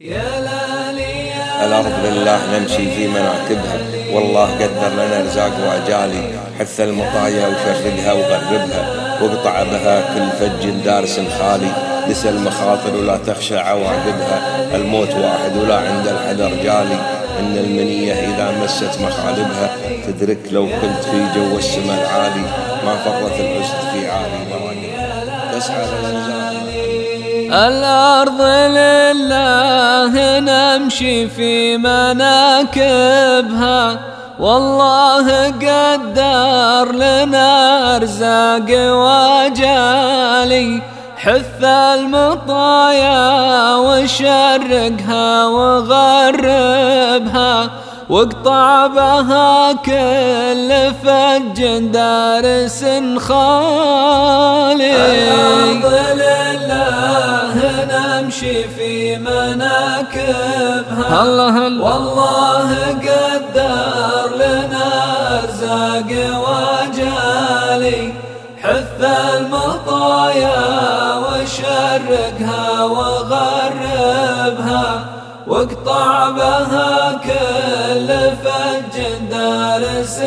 يا الأرض لله نمشي في مناكبها. والله قدر لنا رزاق وأجالي. حث المطايا وشرقها وغربها. واقطع بها كل فج دارس خالي. نسى المخاطر ولا تخشى عواقبها. الموت واحد ولا عند الحذر جالي. إن المنية إذا مست مخالبها. تدرك لو كنت في جو السماء العالي. ما فرط الأسد في عالي مراقبها. تسعى للأنزال الأرض لله نمشي في مناكبها. والله قدر لنا أرزاق وجالي. حث المطايا وشرقها وغربها. واقطع بها كل فج دارس خالي الأرض لله نمشي في مناكبها. الله الله والله قدر لنا أرزاق وجالي. حث المطايا وشرقها وغربها. واقطع بها كل فج دارس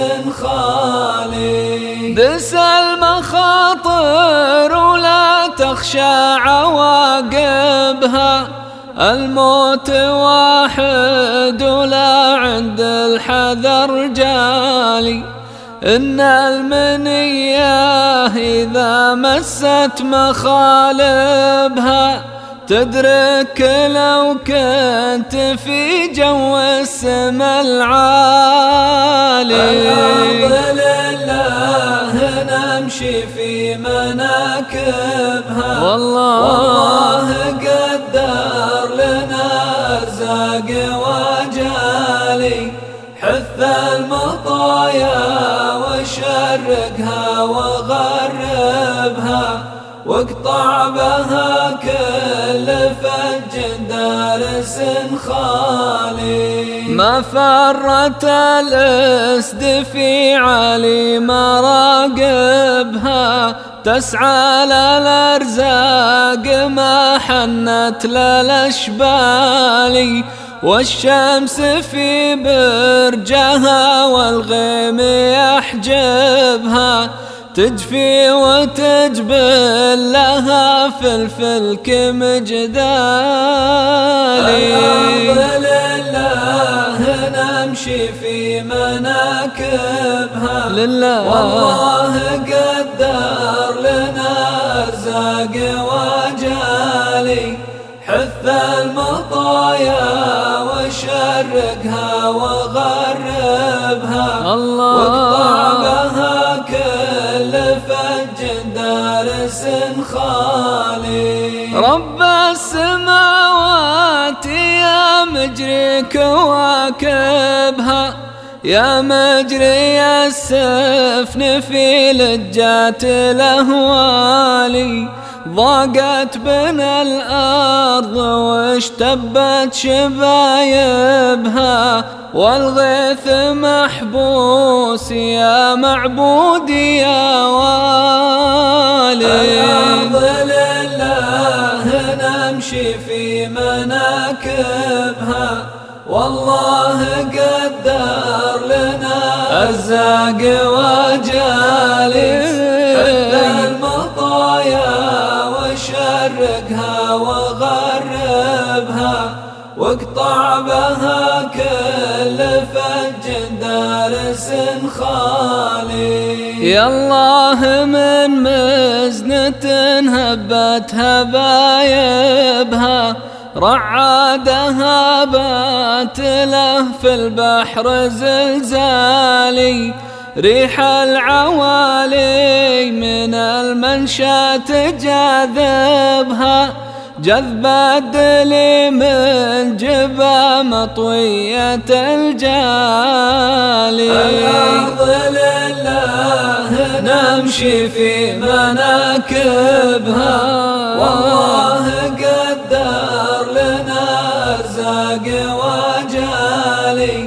خالي دس المخاطر ولا تخشى عواقبها الموت واحد ولا عند الحذر جالي إن المنية إذا مست مخالبها. تدرك لو كنت في جو السما العالي. الأرض لله نمشي في مناكبها. والله, والله واقطع بها كل فج دارس خالي. ما فرت الاسد في علي مراقبها تسعى للأرزاق ما حنت للاشبالي والشمس في برجها والغيم يحجبها تجفي وتجبل لها في الفلك مجدالي الأرض لله نمشي في مناكبها. لله. والله قدر لنا أرزاق وجالي حث المطايا وشرقها وغربها. الله. مجري كواكبها يا مجري السفن في لجات الأهوالي. ضاقت بنا الأرض واشتبت شبايبها. والغيث محبوس يا معبودي يا والي. الأرض لله نمشي في مناكبها. والله قدر لنا أرزاق وجالي. حث المطايا وشرقها وغربها. واقطع بها كل فج دارس خالي يا الله من مزنة هبت هبايبها رعادها بات له في البحر زلزالي. ريح العوالي من المنشا تجاذبها جذب الدلي من جبا مطوية الجالي. نمشي في مناكبها. والله قدر لنا أرزاق وجالي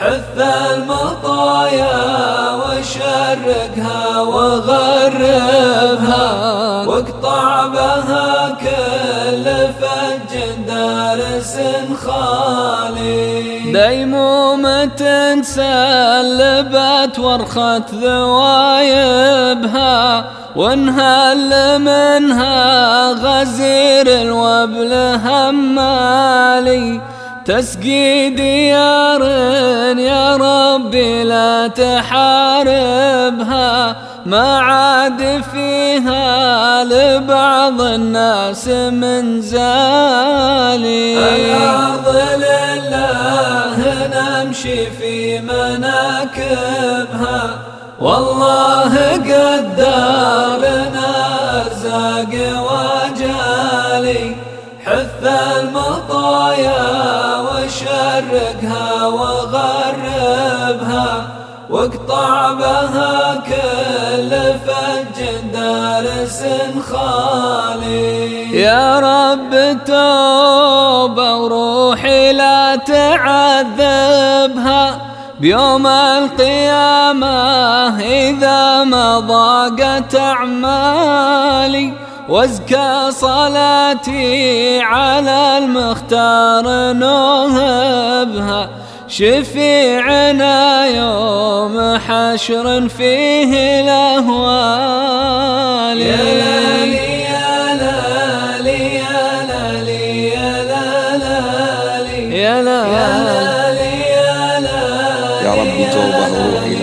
حث المطايا وشرقها وغربها. ديمومة سلبت ورخة ذوايبها وانهل منها غزير الوبل همالي. تسقي ديار يا ربي لا تحاربها ما عاد فيها لبعض الناس من زالي. الأرض لله نمشي في مناكبها. والله قدرنا ارزاق وجالي. حث المطايا وشرقها وغربها واقطع بها كل فج دارس خالي. يا رب توبة وروحي لا تعذبها. بيوم القيامة إذا ما ضاقت أعمالي وازكى صلاتي على المختار نوهبها. شفيعنا يوم حشر فيه الأهوال. يا لالي يا لالي يا لالي يا لالي. يا لالي. يا لالي يا ربي توبة روحي